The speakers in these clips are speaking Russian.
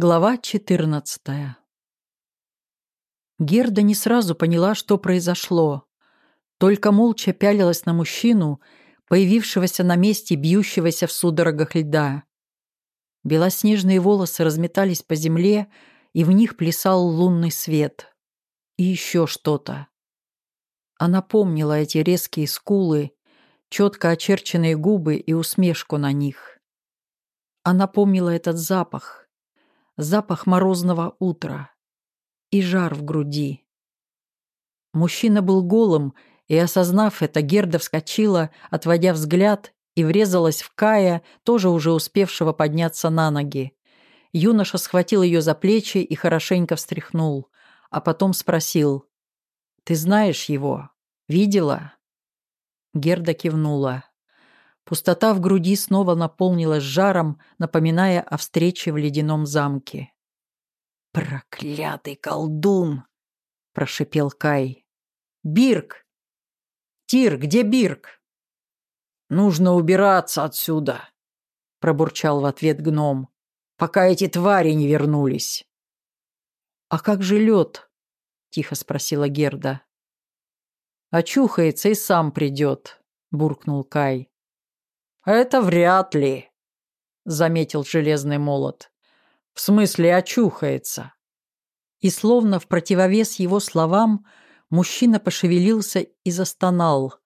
Глава 14 Герда не сразу поняла, что произошло. Только молча пялилась на мужчину, появившегося на месте бьющегося в судорогах льда. Белоснежные волосы разметались по земле, и в них плясал лунный свет. И еще что-то. Она помнила эти резкие скулы, четко очерченные губы и усмешку на них. Она помнила этот запах — запах морозного утра и жар в груди. Мужчина был голым, и, осознав это, Герда вскочила, отводя взгляд, и врезалась в Кая, тоже уже успевшего подняться на ноги. Юноша схватил ее за плечи и хорошенько встряхнул, а потом спросил, «Ты знаешь его? Видела?» Герда кивнула. Пустота в груди снова наполнилась жаром, напоминая о встрече в ледяном замке. «Проклятый колдун!» – прошипел Кай. «Бирк! Тир, где Бирк?» «Нужно убираться отсюда!» – пробурчал в ответ гном. «Пока эти твари не вернулись!» «А как же лед?» – тихо спросила Герда. «Очухается и сам придет», – буркнул Кай. «Это вряд ли», — заметил железный молот. «В смысле очухается». И словно в противовес его словам, мужчина пошевелился и застонал.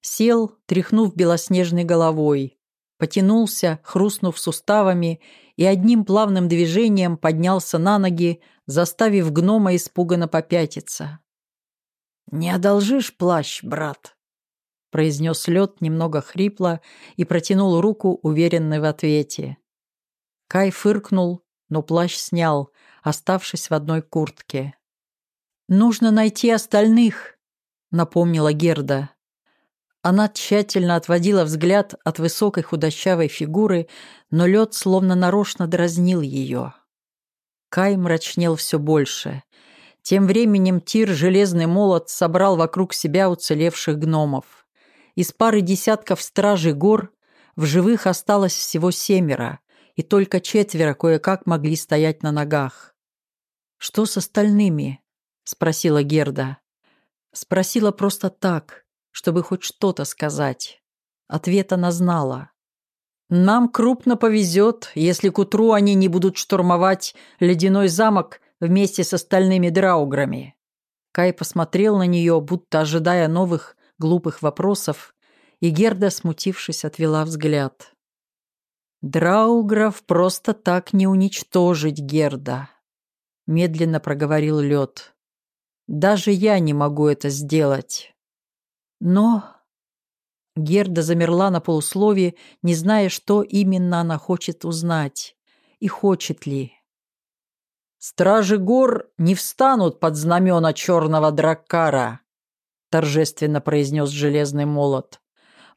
Сел, тряхнув белоснежной головой. Потянулся, хрустнув суставами, и одним плавным движением поднялся на ноги, заставив гнома испуганно попятиться. «Не одолжишь плащ, брат?» — произнес лед немного хрипло и протянул руку, уверенный в ответе. Кай фыркнул, но плащ снял, оставшись в одной куртке. «Нужно найти остальных», — напомнила Герда. Она тщательно отводила взгляд от высокой худощавой фигуры, но лед словно нарочно дразнил ее. Кай мрачнел все больше. Тем временем Тир Железный Молот собрал вокруг себя уцелевших гномов. Из пары десятков стражей гор в живых осталось всего семеро, и только четверо кое-как могли стоять на ногах. «Что с остальными?» — спросила Герда. Спросила просто так, чтобы хоть что-то сказать. Ответ она знала. «Нам крупно повезет, если к утру они не будут штурмовать ледяной замок вместе с остальными драуграми». Кай посмотрел на нее, будто ожидая новых глупых вопросов, и Герда, смутившись, отвела взгляд. «Драугров просто так не уничтожить, Герда», — медленно проговорил лед. «Даже я не могу это сделать. Но...» Герда замерла на полуслове, не зная, что именно она хочет узнать. И хочет ли. «Стражи гор не встанут под знамена черного драккара», торжественно произнес железный молот.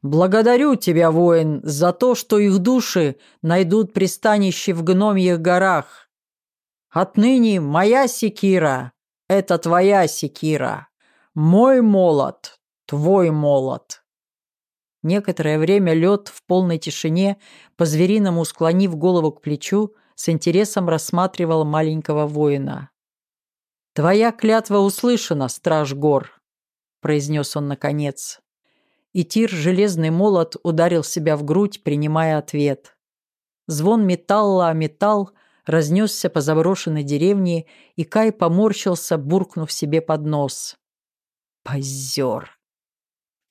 «Благодарю тебя, воин, за то, что их души найдут пристанище в гномьих горах. Отныне моя секира — это твоя секира, мой молот — твой молот». Некоторое время лед в полной тишине, по-звериному склонив голову к плечу, с интересом рассматривал маленького воина. «Твоя клятва услышана, страж гор», произнес он наконец. И тир железный молот ударил себя в грудь, принимая ответ. Звон металла о металл разнесся по заброшенной деревне, и Кай поморщился, буркнув себе под нос. «Позер!»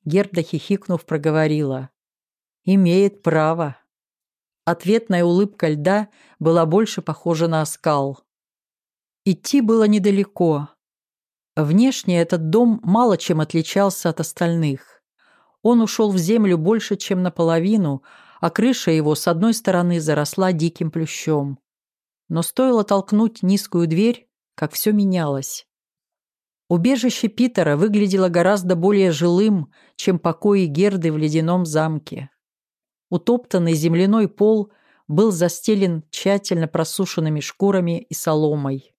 Герда, хихикнув, проговорила. «Имеет право». Ответная улыбка льда была больше похожа на оскал. Идти было недалеко. Внешне этот дом мало чем отличался от остальных. Он ушел в землю больше, чем наполовину, а крыша его с одной стороны заросла диким плющом. Но стоило толкнуть низкую дверь, как все менялось. Убежище Питера выглядело гораздо более жилым, чем покои Герды в ледяном замке. Утоптанный земляной пол был застелен тщательно просушенными шкурами и соломой.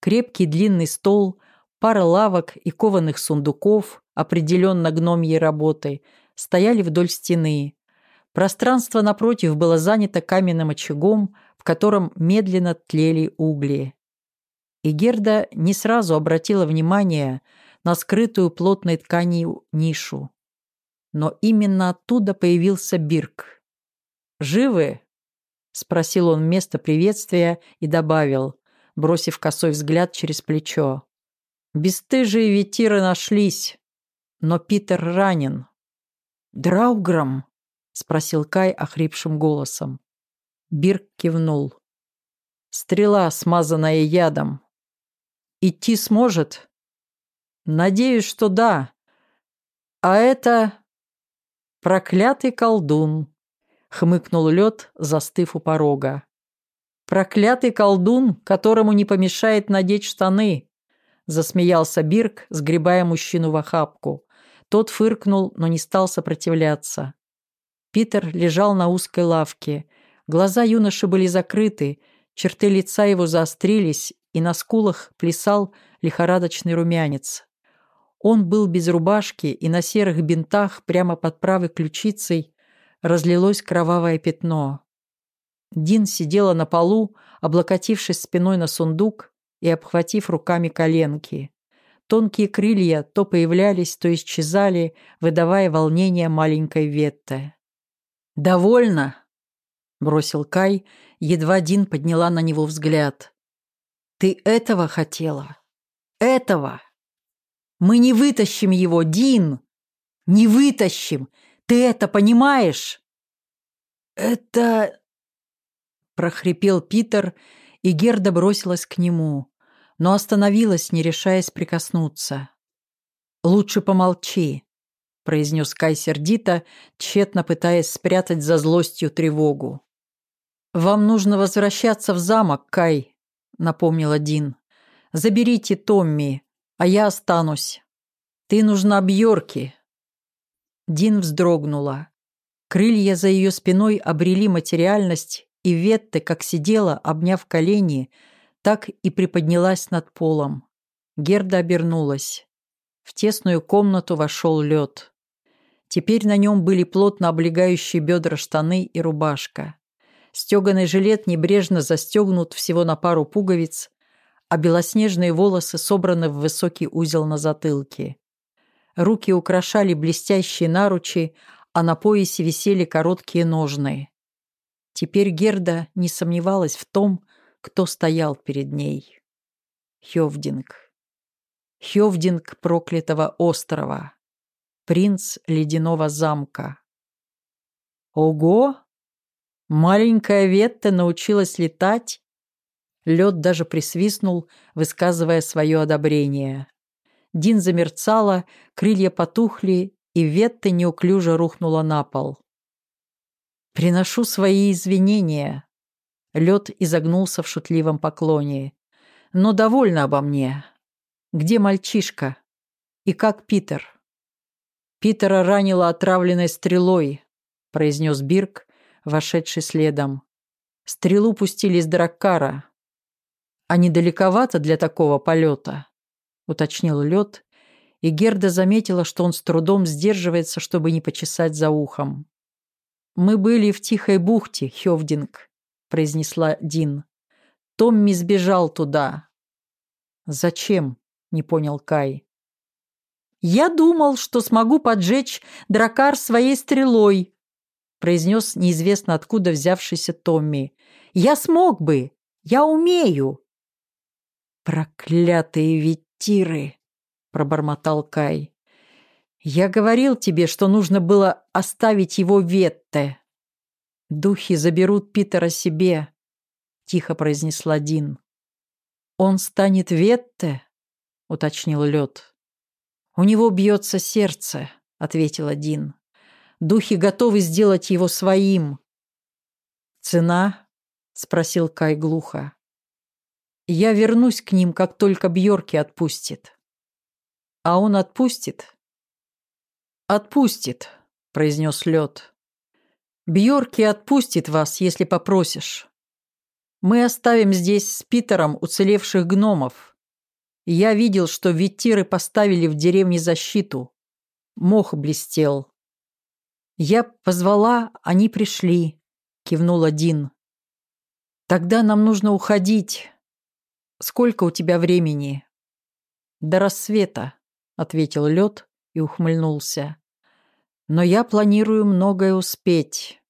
Крепкий длинный стол Пара лавок и кованых сундуков, определенно гномьей работой, стояли вдоль стены. Пространство напротив было занято каменным очагом, в котором медленно тлели угли. И Герда не сразу обратила внимание на скрытую плотной тканью нишу. Но именно оттуда появился Бирк. «Живы?» — спросил он вместо приветствия и добавил, бросив косой взгляд через плечо. «Бестыжие ветиры нашлись, но Питер ранен». «Драуграм?» — спросил Кай охрипшим голосом. Бирк кивнул. «Стрела, смазанная ядом. Идти сможет?» «Надеюсь, что да. А это...» «Проклятый колдун», — хмыкнул лед, застыв у порога. «Проклятый колдун, которому не помешает надеть штаны», — засмеялся Бирк, сгребая мужчину в охапку. Тот фыркнул, но не стал сопротивляться. Питер лежал на узкой лавке, Глаза юноши были закрыты, черты лица его заострились, и на скулах плясал лихорадочный румянец. Он был без рубашки, и на серых бинтах прямо под правой ключицей разлилось кровавое пятно. Дин сидела на полу, облокотившись спиной на сундук и обхватив руками коленки. Тонкие крылья то появлялись, то исчезали, выдавая волнение маленькой Ветте. «Довольно!» — бросил Кай, едва Дин подняла на него взгляд. «Ты этого хотела? Этого? Мы не вытащим его, Дин! Не вытащим! Ты это понимаешь?» «Это...» — прохрипел Питер, и Герда бросилась к нему, но остановилась, не решаясь прикоснуться. «Лучше помолчи», — произнес Кай сердито, тщетно пытаясь спрятать за злостью тревогу. «Вам нужно возвращаться в замок, Кай», — напомнила Дин. «Заберите Томми, а я останусь. Ты нужна Бьорки». Дин вздрогнула. Крылья за ее спиной обрели материальность, и Ветте, как сидела, обняв колени, так и приподнялась над полом. Герда обернулась. В тесную комнату вошел лед. Теперь на нем были плотно облегающие бедра штаны и рубашка. Стеганый жилет небрежно застегнут всего на пару пуговиц, а белоснежные волосы собраны в высокий узел на затылке. Руки украшали блестящие наручи, а на поясе висели короткие ножны. Теперь Герда не сомневалась в том, кто стоял перед ней. Хёвдинг. Хёвдинг проклятого острова. Принц ледяного замка. «Ого!» Маленькая Ветта научилась летать. Лед даже присвистнул, высказывая свое одобрение. Дин замерцала, крылья потухли, и Ветта неуклюже рухнула на пол. «Приношу свои извинения». Лед изогнулся в шутливом поклоне. «Но довольна обо мне. Где мальчишка? И как Питер?» «Питера ранила отравленной стрелой», — произнес Бирк, вошедший следом. Стрелу пустили из Драккара. А недалековато для такого полета, уточнил лед, и Герда заметила, что он с трудом сдерживается, чтобы не почесать за ухом. «Мы были в Тихой бухте, Хёвдинг», — произнесла Дин. «Томми сбежал туда». «Зачем?» — не понял Кай. «Я думал, что смогу поджечь дракар своей стрелой», произнес неизвестно откуда взявшийся Томми. «Я смог бы! Я умею!» «Проклятые ветиры!» — пробормотал Кай. «Я говорил тебе, что нужно было оставить его Ветте. Духи заберут Питера себе», — тихо произнесла Дин. «Он станет Ветте?» — уточнил Лед. «У него бьется сердце», — ответила Дин. Духи готовы сделать его своим. «Цена?» — спросил Кай глухо. «Я вернусь к ним, как только Бьорки отпустит». «А он отпустит?» «Отпустит», — произнес лед. «Бьорки отпустит вас, если попросишь. Мы оставим здесь с Питером уцелевших гномов. Я видел, что витиры поставили в деревне защиту. Мох блестел. «Я позвала, они пришли», — кивнул один. «Тогда нам нужно уходить. Сколько у тебя времени?» «До рассвета», — ответил лед и ухмыльнулся. «Но я планирую многое успеть».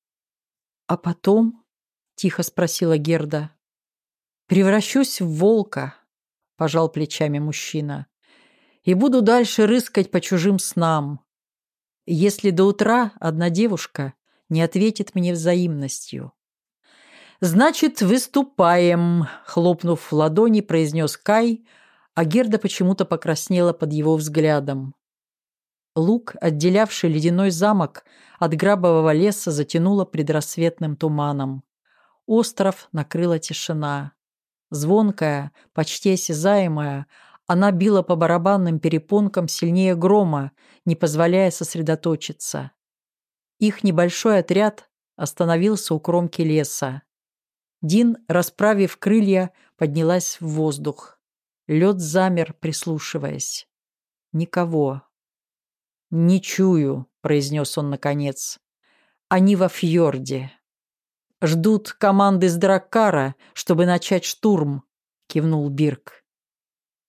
«А потом?» — тихо спросила Герда. «Превращусь в волка», — пожал плечами мужчина, «и буду дальше рыскать по чужим снам. Если до утра одна девушка не ответит мне взаимностью». «Значит, выступаем», — хлопнув в ладони, произнес Кай, а Герда почему-то покраснела под его взглядом. Луг, отделявший ледяной замок от грабового леса, затянуло предрассветным туманом. Остров накрыла тишина. Звонкая, почти осязаемая, она била по барабанным перепонкам сильнее грома, не позволяя сосредоточиться. Их небольшой отряд остановился у кромки леса. Дин, расправив крылья, поднялась в воздух. Лед замер, прислушиваясь. Никого. «Не чую», — произнес он наконец. «Они во фьорде». «Ждут команды с Драккара, чтобы начать штурм», — кивнул Бирк.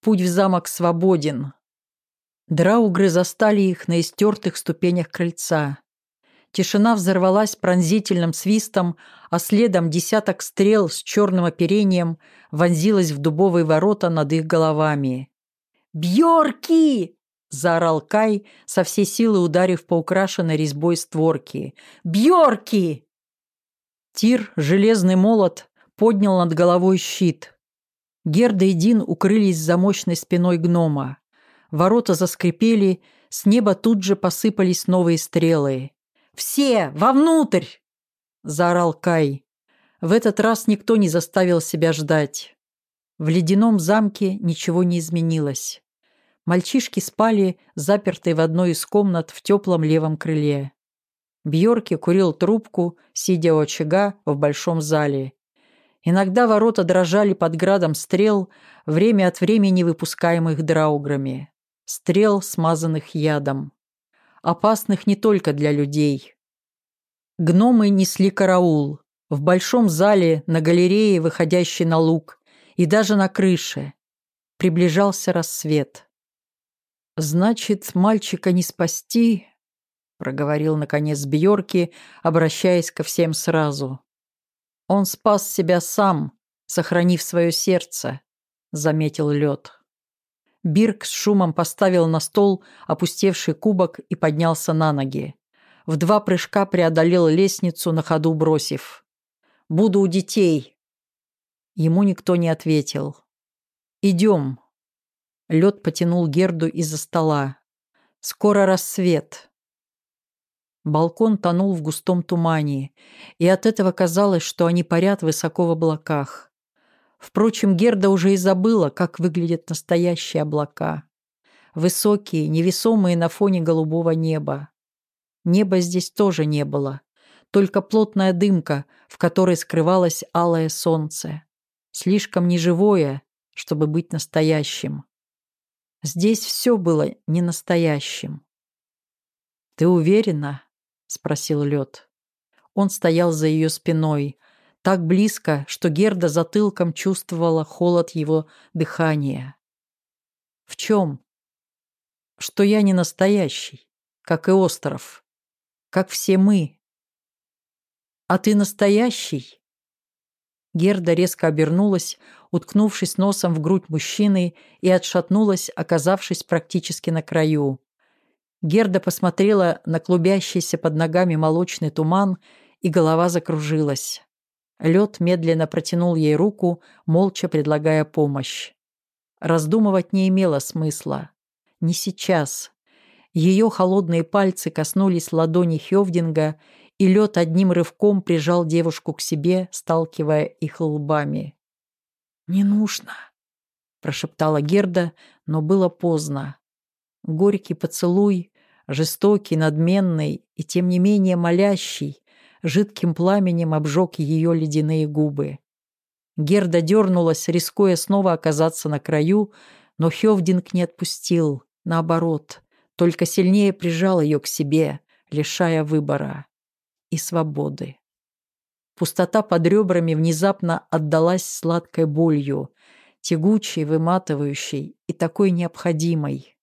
«Путь в замок свободен». Драугры застали их на истертых ступенях крыльца. Тишина взорвалась пронзительным свистом, а следом десяток стрел с черным оперением вонзилась в дубовые ворота над их головами. «Бьорки!» — заорал Кай, со всей силы ударив по украшенной резьбой створки. «Бьорки!» Тир, железный молот, поднял над головой щит. Герда и Дин укрылись за мощной спиной гнома. Ворота заскрипели, с неба тут же посыпались новые стрелы. «Все! Вовнутрь!» — заорал Кай. В этот раз никто не заставил себя ждать. В ледяном замке ничего не изменилось. Мальчишки спали, запертые в одной из комнат в теплом левом крыле. Бьорки курил трубку, сидя у очага в большом зале. Иногда ворота дрожали под градом стрел, время от времени выпускаемых драуграми. Стрел, смазанных ядом опасных не только для людей. Гномы несли караул. В большом зале, на галерее, выходящей на луг, и даже на крыше. Приближался рассвет. «Значит, мальчика не спасти?» — проговорил, наконец, Бьорки, обращаясь ко всем сразу. «Он спас себя сам, сохранив свое сердце», — заметил лед. Бирк с шумом поставил на стол опустевший кубок и поднялся на ноги. В два прыжка преодолел лестницу, на ходу бросив. «Буду у детей». Ему никто не ответил. «Идем». Лед потянул Герду из-за стола. «Скоро рассвет». Балкон тонул в густом тумане, и от этого казалось, что они парят высоко в облаках. Впрочем, Герда уже и забыла, как выглядят настоящие облака. Высокие, невесомые на фоне голубого неба. Неба здесь тоже не было, только плотная дымка, в которой скрывалось алое солнце. Слишком неживое, чтобы быть настоящим. Здесь все было не настоящим. «Ты уверена?» — спросил лед. Он стоял за ее спиной, так близко, что Герда затылком чувствовала холод его дыхания. В чем? Что я не настоящий, как и остров, как все мы. А ты настоящий? Герда резко обернулась, уткнувшись носом в грудь мужчины, и отшатнулась, оказавшись практически на краю. Герда посмотрела на клубящийся под ногами молочный туман, и голова закружилась. Лед медленно протянул ей руку, молча предлагая помощь. Раздумывать не имело смысла. Не сейчас. Ее холодные пальцы коснулись ладони Хевдинга, и лед одним рывком прижал девушку к себе, сталкивая их лбами. «Не нужно», — прошептала Герда, но было поздно. Горький поцелуй, жестокий, надменный и тем не менее молящий, жидким пламенем обжег ее ледяные губы. Герда дернулась, рискуя снова оказаться на краю, но Хевдинг не отпустил, наоборот, только сильнее прижал ее к себе, лишая выбора и свободы. Пустота под ребрами внезапно отдалась сладкой болью, тягучей, выматывающей и такой необходимой.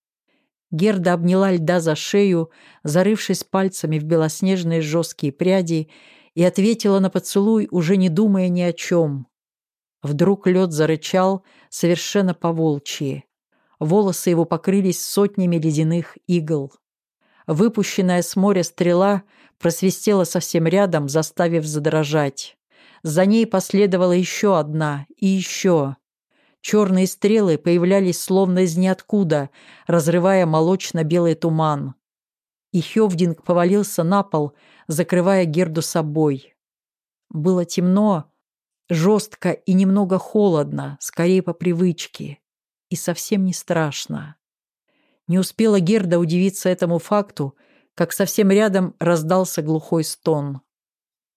Герда обняла льда за шею, зарывшись пальцами в белоснежные жесткие пряди, и ответила на поцелуй, уже не думая ни о чем. Вдруг лед зарычал совершенно по-волчьи. Волосы его покрылись сотнями ледяных игл. Выпущенная с моря стрела просвистела совсем рядом, заставив задрожать. За ней последовала еще одна и еще. Черные стрелы появлялись словно из ниоткуда, разрывая молочно-белый туман. И Хевдинг повалился на пол, закрывая Герду собой. Было темно, жестко и немного холодно, скорее по привычке, и совсем не страшно. Не успела Герда удивиться этому факту, как совсем рядом раздался глухой стон.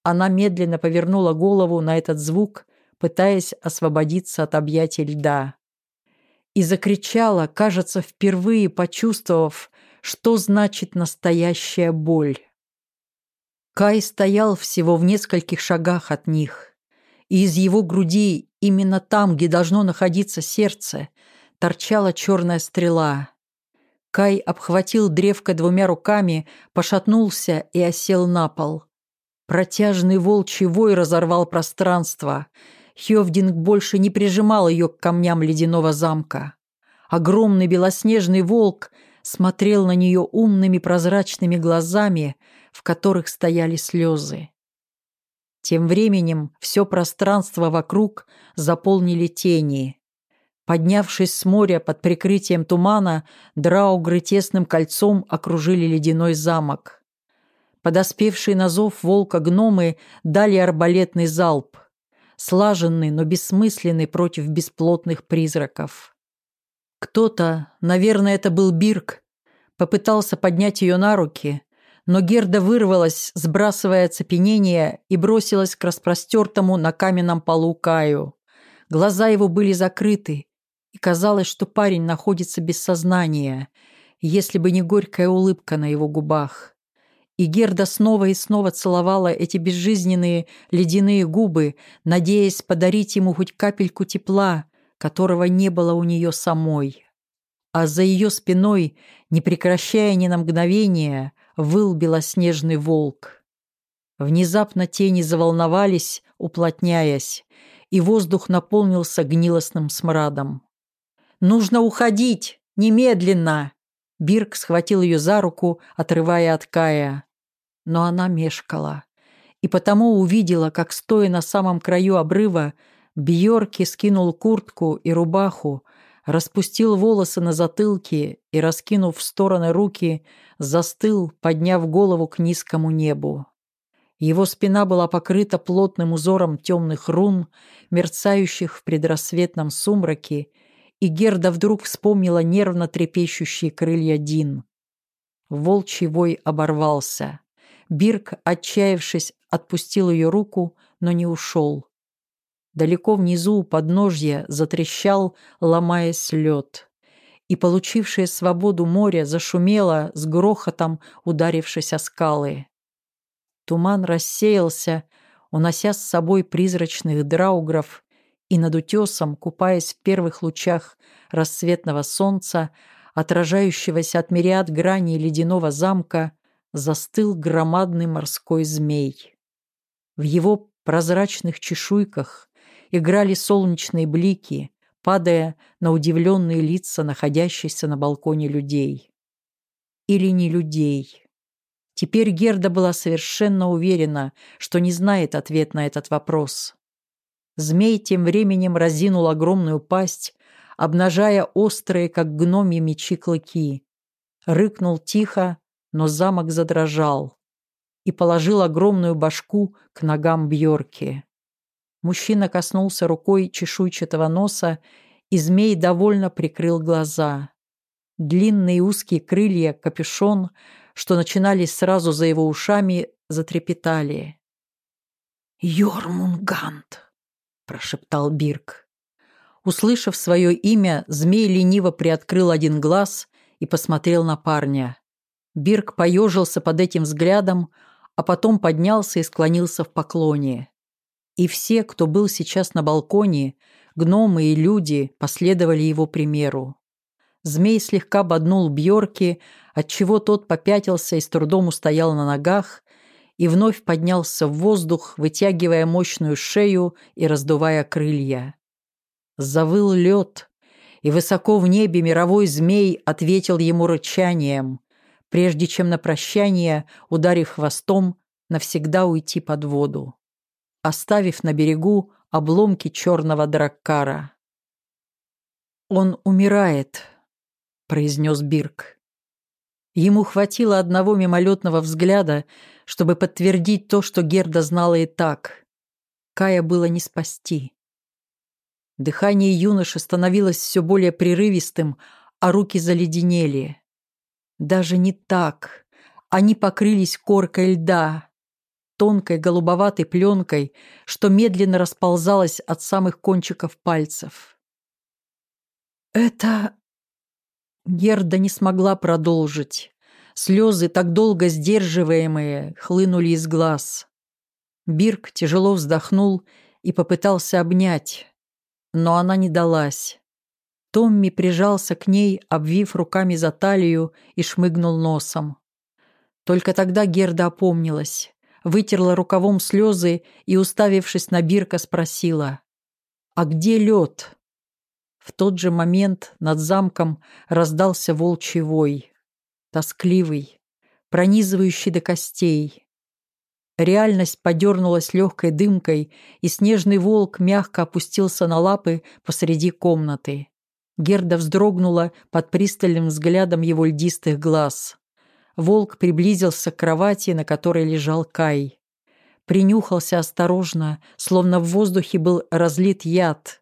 Она медленно повернула голову на этот звук пытаясь освободиться от объятий льда. И закричала, кажется, впервые почувствовав, что значит настоящая боль. Кай стоял всего в нескольких шагах от них, и из его груди, именно там, где должно находиться сердце, торчала черная стрела. Кай обхватил древко двумя руками, пошатнулся и осел на пол. Протяжный волчий вой разорвал пространство — Хёвдинг больше не прижимал ее к камням ледяного замка. Огромный белоснежный волк смотрел на нее умными прозрачными глазами, в которых стояли слезы. Тем временем все пространство вокруг заполнили тени. Поднявшись с моря под прикрытием тумана, драугры тесным кольцом окружили ледяной замок. Подоспевшие на зов волка гномы дали арбалетный залп слаженный, но бессмысленный против бесплотных призраков. Кто-то, наверное, это был Бирк, попытался поднять ее на руки, но Герда вырвалась, сбрасывая оцепенение, и бросилась к распростертому на каменном полу Каю. Глаза его были закрыты, казалось, что парень находится без сознания, если бы не горькая улыбка на его губах. И Герда снова и снова целовала эти безжизненные ледяные губы, надеясь подарить ему хоть капельку тепла, которого не было у нее самой. А за ее спиной, не прекращая ни на мгновение, выл белоснежный волк. Внезапно тени заволновались, уплотняясь, и воздух наполнился гнилостным смрадом. «Нужно уходить! Немедленно!» Бирк схватил ее за руку, отрывая от Кая но она мешкала. И потому увидела, как, стоя на самом краю обрыва, Бьорки скинул куртку и рубаху, распустил волосы на затылке и, раскинув в стороны руки, застыл, подняв голову к низкому небу. Его спина была покрыта плотным узором темных рун, мерцающих в предрассветном сумраке, и Герда вдруг вспомнила нервно трепещущие крылья Дин. Волчий вой оборвался. Бирк, отчаявшись, отпустил ее руку, но не ушел. Далеко внизу у подножья затрещал, ломаясь лед. И, получившее свободу море, зашумело с грохотом, ударившись о скалы. Туман рассеялся, унося с собой призрачных драугров, и над утесом, купаясь в первых лучах рассветного солнца, отражающегося от мириад граней ледяного замка, застыл громадный морской змей. В его прозрачных чешуйках играли солнечные блики, падая на удивленные лица находящихся на балконе людей. Или не людей. Теперь Герда была совершенно уверена, что не знает ответ на этот вопрос. Змей тем временем разинул огромную пасть, обнажая острые, как гномьи мечи, клыки. Рыкнул тихо, но замок задрожал и положил огромную башку к ногам Бьорки. Мужчина коснулся рукой чешуйчатого носа, и змей довольно прикрыл глаза. Длинные узкие крылья, капюшон, что начинались сразу за его ушами, затрепетали. «Йормунгант!» — прошептал Бирк. Услышав свое имя, змей лениво приоткрыл один глаз и посмотрел на парня. Бирк поежился под этим взглядом, а потом поднялся и склонился в поклоне. И все, кто был сейчас на балконе, гномы и люди, последовали его примеру. Змей слегка боднул Бьорки, отчего тот попятился и с трудом устоял на ногах, и вновь поднялся в воздух, вытягивая мощную шею и раздувая крылья. Завыл лед, и высоко в небе мировой змей ответил ему рычанием, прежде чем на прощание, ударив хвостом, навсегда уйти под воду оставив на берегу обломки черного драккара. «Он умирает», — произнес Бирк. Ему хватило одного мимолетного взгляда, чтобы подтвердить то, что Герда знала и так. Кая было не спасти. Дыхание юноши становилось все более прерывистым, а руки заледенели. Даже не так. Они покрылись коркой льда, тонкой голубоватой пленкой, что медленно расползалась от самых кончиков пальцев. «Это...» Герда не смогла продолжить. Слезы, так долго сдерживаемые, хлынули из глаз. Бирк тяжело вздохнул и попытался обнять, но она не далась. Томми прижался к ней, обвив руками за талию и шмыгнул носом. Только тогда Герда опомнилась вытерла рукавом слезы и, уставившись на Бирка, спросила «А где лед?» В тот же момент над замком раздался волчий вой, тоскливый, пронизывающий до костей. Реальность подернулась легкой дымкой, и снежный волк мягко опустился на лапы посреди комнаты. Герда вздрогнула под пристальным взглядом его льдистых глаз. Волк приблизился к кровати, на которой лежал Кай. Принюхался осторожно, словно в воздухе был разлит яд.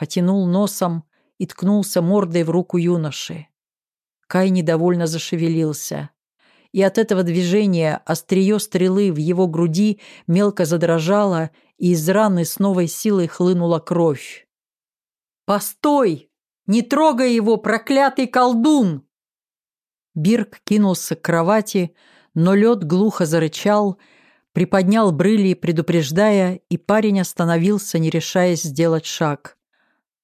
Потянул носом и ткнулся мордой в руку юноши. Кай недовольно зашевелился. И от этого движения острие стрелы в его груди мелко задрожало, и из раны с новой силой хлынула кровь. «Постой! Не трогай его, проклятый колдун!» Бирк кинулся к кровати, но лед глухо зарычал, приподнял брыли, предупреждая, и парень остановился, не решаясь сделать шаг.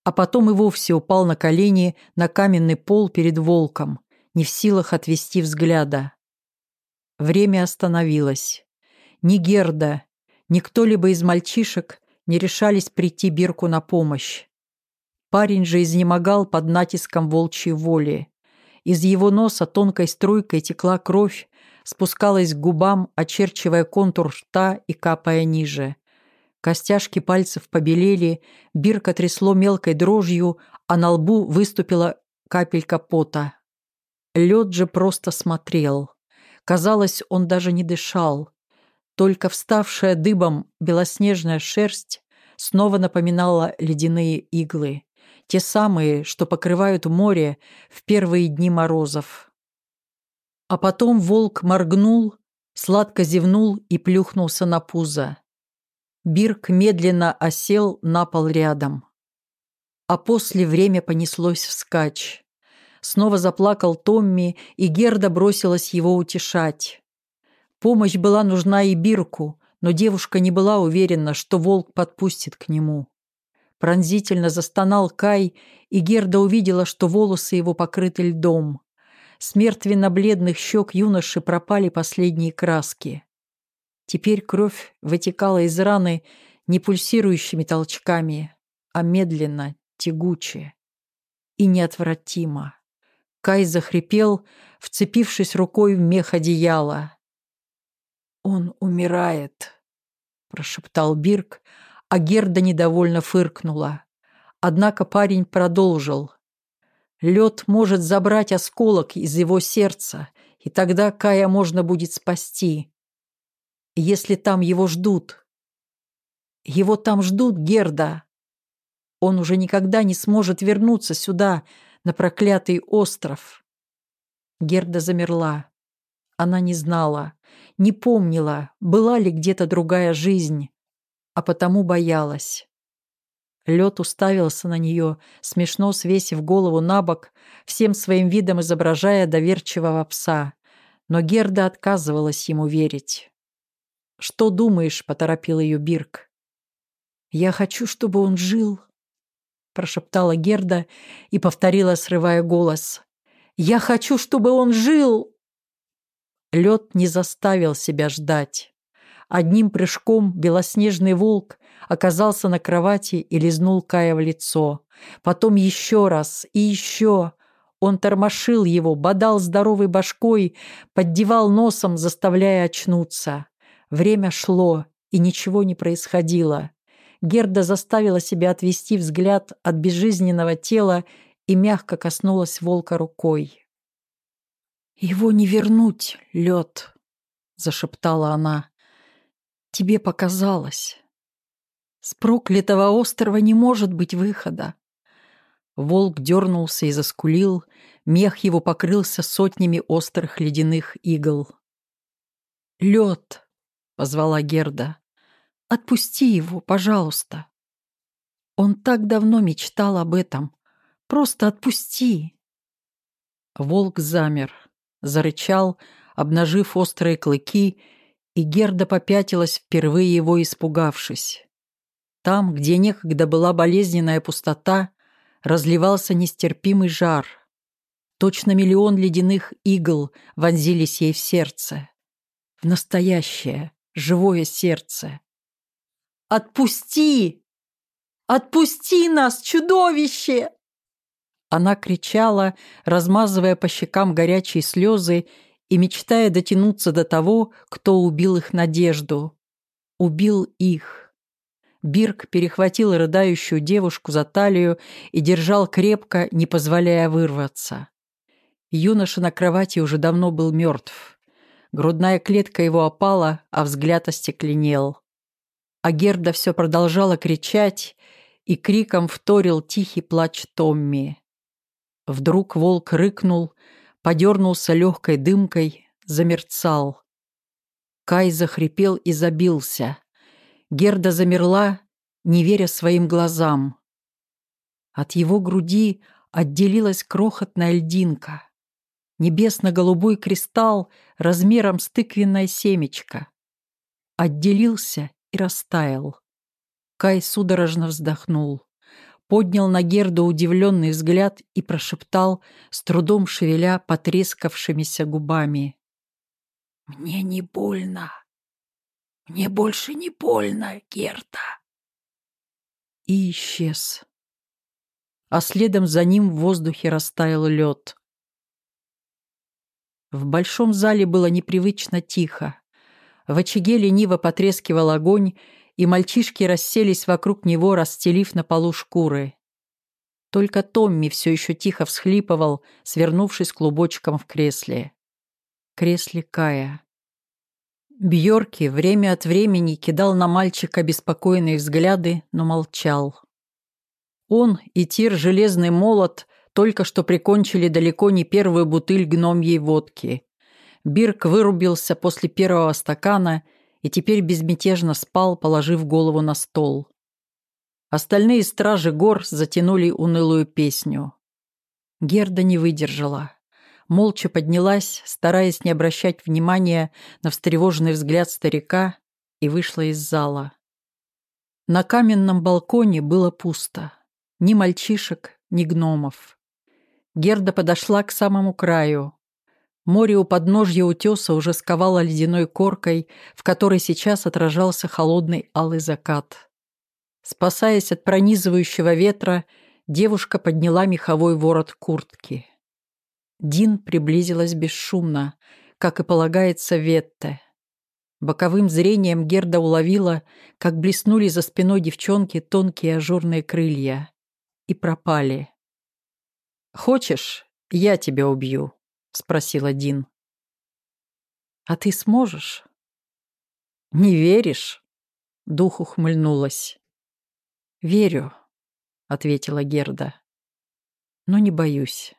А потом и вовсе упал на колени на каменный пол перед волком, не в силах отвести взгляда. Время остановилось. Ни Герда, ни кто-либо из мальчишек не решались прийти Бирку на помощь. Парень же изнемогал под натиском волчьей воли. Из его носа тонкой струйкой текла кровь, спускалась к губам, очерчивая контур рта и капая ниже. Костяшки пальцев побелели, бирка трясло мелкой дрожью, а на лбу выступила капелька пота. Лед же просто смотрел. Казалось, он даже не дышал. Только вставшая дыбом белоснежная шерсть снова напоминала ледяные иглы те самые, что покрывают море в первые дни морозов. А потом волк моргнул, сладко зевнул и плюхнулся на пузо. Бирк медленно осел на пол рядом. А после время понеслось вскачь. Снова заплакал Томми, и Герда бросилась его утешать. Помощь была нужна и Бирку, но девушка не была уверена, что волк подпустит к нему. Пронзительно застонал Кай, и Герда увидела, что волосы его покрыты льдом. С мертвенно-бледных щек юноши пропали последние краски. Теперь кровь вытекала из раны не пульсирующими толчками, а медленно, тягуче и неотвратимо. Кай захрипел, вцепившись рукой в мех одеяла. «Он умирает», — прошептал Бирк, а Герда недовольно фыркнула. Однако парень продолжил. Лед может забрать осколок из его сердца, и тогда Кая можно будет спасти. Если там его ждут. Его там ждут, Герда. Он уже никогда не сможет вернуться сюда, на проклятый остров. Герда замерла. Она не знала, не помнила, была ли где-то другая жизнь а потому боялась. Лед уставился на нее, смешно свесив голову на бок, всем своим видом изображая доверчивого пса. Но Герда отказывалась ему верить. «Что думаешь?» — поторопил ее Бирк. «Я хочу, чтобы он жил», — прошептала Герда и повторила, срывая голос. «Я хочу, чтобы он жил!» Лед не заставил себя ждать. Одним прыжком белоснежный волк оказался на кровати и лизнул Кая в лицо. Потом еще раз и еще. Он тормошил его, бодал здоровой башкой, поддевал носом, заставляя очнуться. Время шло, и ничего не происходило. Герда заставила себя отвести взгляд от безжизненного тела и мягко коснулась волка рукой. «Его не вернуть, лед», — зашептала она. «Тебе показалось. С проклятого острова не может быть выхода. Волк дернулся и заскулил, мех его покрылся сотнями острых ледяных игл. «Лед!» — позвала Герда. «Отпусти его, пожалуйста!» Он так давно мечтал об этом. Просто отпусти!» Волк замер, зарычал, обнажив острые клыки, и Герда попятилась, впервые его испугавшись. Там, где некогда была болезненная пустота, разливался нестерпимый жар. Точно миллион ледяных игл вонзились ей в сердце. В настоящее, живое сердце. «Отпусти! Отпусти нас, чудовище!» Она кричала, размазывая по щекам горячие слезы и мечтая дотянуться до того, кто убил их надежду. Убил их. Бирк перехватил рыдающую девушку за талию и держал крепко, не позволяя вырваться. Юноша на кровати уже давно был мертв. Грудная клетка его опала, а взгляд остекленел. А Герда все продолжала кричать, и криком вторил тихий плач Томми. Вдруг волк рыкнул, подернулся легкой дымкой, замерцал. Кай захрипел и забился. Герда замерла, не веря своим глазам. От его груди отделилась крохотная льдинка. Небесно-голубой кристалл размером с тыквенное семечко. Отделился и растаял. Кай судорожно вздохнул. Поднял на Герду удивленный взгляд и прошептал, с трудом шевеля потрескавшимися губами. «Мне не больно!» Мне больше не больно, Герта. И исчез. А следом за ним в воздухе растаял лед. В большом зале было непривычно тихо. В очаге лениво потрескивал огонь, и мальчишки расселись вокруг него, расстелив на полу шкуры. Только Томми все еще тихо всхлипывал, свернувшись клубочком в кресле. Кресле Кая. Бьорки время от времени кидал на мальчика беспокойные взгляды, но молчал. Он и Тир Железный Молот только что прикончили далеко не первую бутыль гномьей водки. Бирк вырубился после первого стакана и теперь безмятежно спал, положив голову на стол. Остальные стражи гор затянули унылую песню. Герда не выдержала молча поднялась, стараясь не обращать внимания на встревоженный взгляд старика, и вышла из зала. На каменном балконе было пусто. Ни мальчишек, ни гномов. Герда подошла к самому краю. Море у подножья утеса уже сковало ледяной коркой, в которой сейчас отражался холодный алый закат. Спасаясь от пронизывающего ветра, девушка подняла меховой ворот куртки. Дин приблизилась бесшумно, как и полагается Ветте. Боковым зрением Герда уловила, как блеснули за спиной девчонки тонкие ажурные крылья. И пропали. «Хочешь, я тебя убью?» — спросила Дин. «А ты сможешь?» «Не веришь?» — дух ухмыльнулась. «Верю», — ответила Герда. «Но не боюсь».